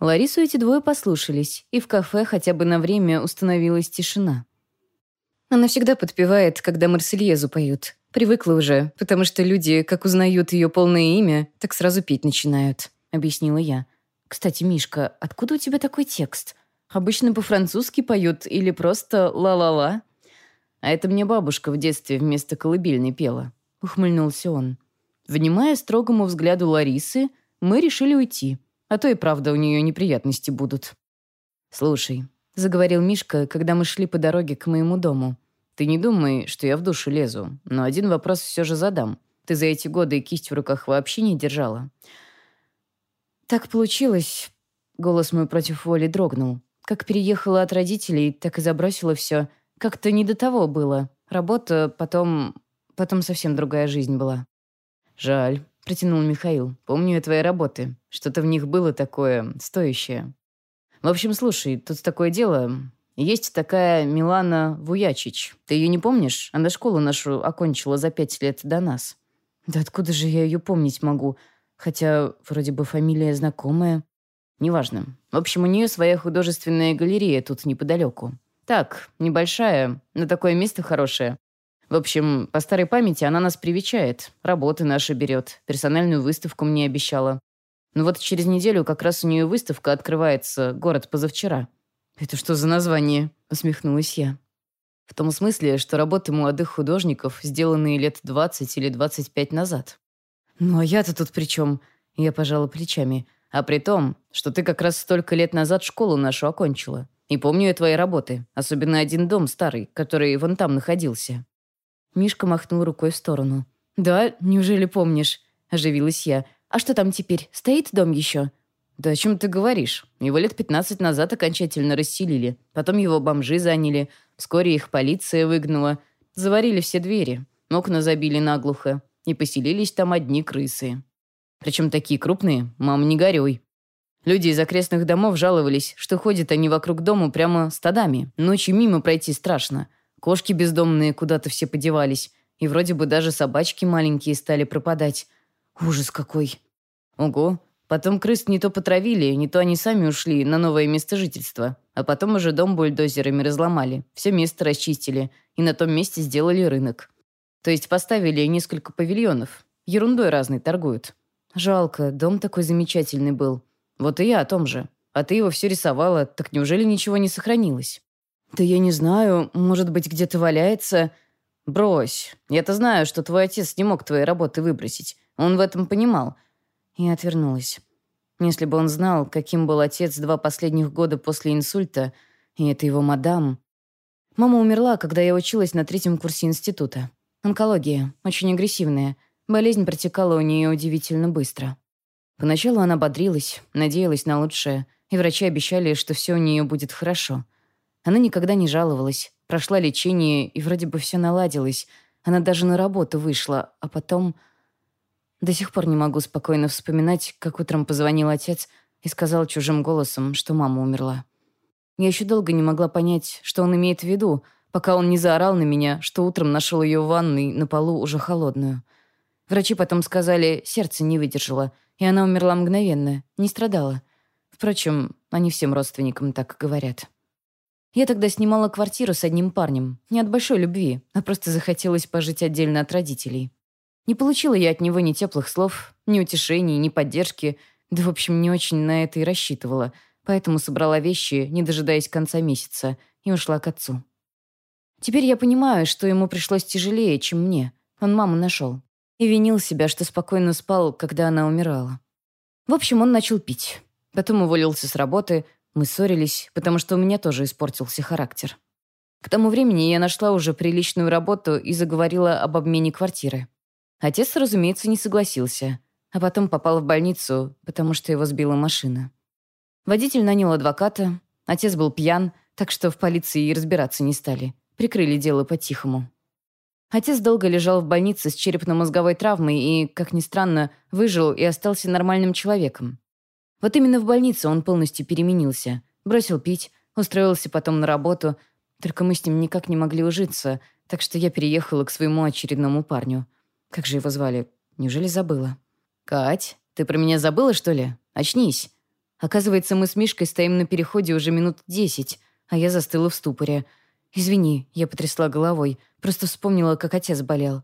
Ларису эти двое послушались, и в кафе хотя бы на время установилась тишина. Она всегда подпевает, когда Марсельезу поют. Привыкла уже, потому что люди, как узнают ее полное имя, так сразу петь начинают, объяснила я. Кстати, Мишка, откуда у тебя такой текст? Обычно по-французски поют или просто ла-ла-ла? А это мне бабушка в детстве вместо колыбельной пела. Ухмыльнулся он. Внимая строгому взгляду Ларисы, мы решили уйти. А то и правда у нее неприятности будут. «Слушай», — заговорил Мишка, когда мы шли по дороге к моему дому. «Ты не думай, что я в душу лезу, но один вопрос все же задам. Ты за эти годы кисть в руках вообще не держала?» «Так получилось...» — голос мой против воли дрогнул. «Как переехала от родителей, так и забросила все. Как-то не до того было. Работа, потом... потом совсем другая жизнь была». «Жаль», — протянул Михаил. «Помню я твои работы. Что-то в них было такое стоящее. В общем, слушай, тут такое дело. Есть такая Милана Вуячич. Ты ее не помнишь? Она школу нашу окончила за пять лет до нас». «Да откуда же я ее помнить могу? Хотя вроде бы фамилия знакомая». «Неважно. В общем, у нее своя художественная галерея тут неподалеку. Так, небольшая, но такое место хорошее. В общем, по старой памяти она нас привечает, работы наши берет, персональную выставку мне обещала. Ну вот через неделю как раз у нее выставка открывается, город позавчера. «Это что за название?» — усмехнулась я. В том смысле, что работы молодых художников, сделанные лет 20 или 25 назад. «Ну а я-то тут при чем?» Я пожала плечами. «А при том, что ты как раз столько лет назад школу нашу окончила. И помню я твои работы, особенно один дом старый, который вон там находился». Мишка махнул рукой в сторону. «Да, неужели помнишь?» – оживилась я. «А что там теперь? Стоит дом еще?» «Да о чем ты говоришь? Его лет пятнадцать назад окончательно расселили. Потом его бомжи заняли. Вскоре их полиция выгнала. Заварили все двери. Окна забили наглухо. И поселились там одни крысы. Причем такие крупные. Мам, не горюй. Люди из окрестных домов жаловались, что ходят они вокруг дома прямо стадами. Ночью мимо пройти страшно. Кошки бездомные куда-то все подевались. И вроде бы даже собачки маленькие стали пропадать. Ужас какой. Ого. Потом крыс не то потравили, не то они сами ушли на новое место жительства. А потом уже дом бульдозерами разломали. Все место расчистили. И на том месте сделали рынок. То есть поставили несколько павильонов. Ерундой разной торгуют. Жалко, дом такой замечательный был. Вот и я о том же. А ты его все рисовала, так неужели ничего не сохранилось? «Да я не знаю. Может быть, где-то валяется...» «Брось. Я-то знаю, что твой отец не мог твои работы выбросить. Он в этом понимал». И отвернулась. Если бы он знал, каким был отец два последних года после инсульта, и это его мадам... Мама умерла, когда я училась на третьем курсе института. Онкология, очень агрессивная. Болезнь протекала у нее удивительно быстро. Поначалу она бодрилась, надеялась на лучшее, и врачи обещали, что все у нее будет хорошо — она никогда не жаловалась, прошла лечение, и вроде бы все наладилось. Она даже на работу вышла, а потом... До сих пор не могу спокойно вспоминать, как утром позвонил отец и сказал чужим голосом, что мама умерла. Я еще долго не могла понять, что он имеет в виду, пока он не заорал на меня, что утром нашел ее в ванной на полу уже холодную. Врачи потом сказали, сердце не выдержало, и она умерла мгновенно, не страдала. Впрочем, они всем родственникам так говорят. Я тогда снимала квартиру с одним парнем. Не от большой любви, а просто захотелось пожить отдельно от родителей. Не получила я от него ни теплых слов, ни утешений, ни поддержки. Да, в общем, не очень на это и рассчитывала. Поэтому собрала вещи, не дожидаясь конца месяца, и ушла к отцу. Теперь я понимаю, что ему пришлось тяжелее, чем мне. Он маму нашел. И винил себя, что спокойно спал, когда она умирала. В общем, он начал пить. Потом уволился с работы, мы ссорились, потому что у меня тоже испортился характер. К тому времени я нашла уже приличную работу и заговорила об обмене квартиры. Отец, разумеется, не согласился, а потом попал в больницу, потому что его сбила машина. Водитель нанял адвоката, отец был пьян, так что в полиции и разбираться не стали. Прикрыли дело по-тихому. Отец долго лежал в больнице с черепно-мозговой травмой и, как ни странно, выжил и остался нормальным человеком. Вот именно в больнице он полностью переменился. Бросил пить, устроился потом на работу. Только мы с ним никак не могли ужиться, так что я переехала к своему очередному парню. Как же его звали? Неужели забыла? «Кать, ты про меня забыла, что ли? Очнись!» Оказывается, мы с Мишкой стоим на переходе уже минут десять, а я застыла в ступоре. «Извини», — я потрясла головой, просто вспомнила, как отец болел.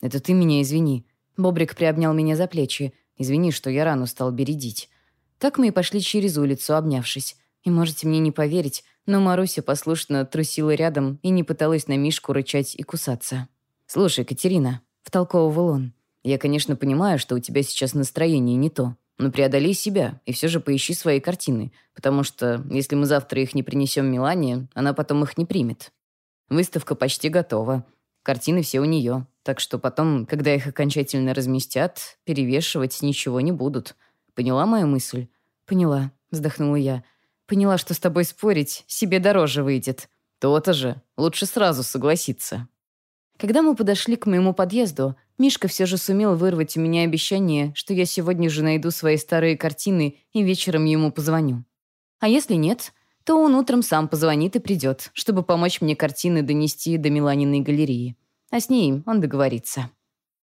«Это ты меня извини». Бобрик приобнял меня за плечи. «Извини, что я рану стал бередить». Так мы и пошли через улицу, обнявшись. И можете мне не поверить, но Маруся послушно трусила рядом и не пыталась на Мишку рычать и кусаться. «Слушай, Катерина», — втолковывал он, «я, конечно, понимаю, что у тебя сейчас настроение не то, но преодолей себя и все же поищи свои картины, потому что если мы завтра их не принесем Милане, она потом их не примет. Выставка почти готова, картины все у нее, так что потом, когда их окончательно разместят, перевешивать ничего не будут. Поняла мою мысль?» «Поняла», — вздохнула я. Поняла, что с тобой спорить себе дороже выйдет. То-то же. Лучше сразу согласиться. Когда мы подошли к моему подъезду, Мишка все же сумел вырвать у меня обещание, что я сегодня же найду свои старые картины и вечером ему позвоню. А если нет, то он утром сам позвонит и придет, чтобы помочь мне картины донести до Миланиной галереи. А с ней он договорится.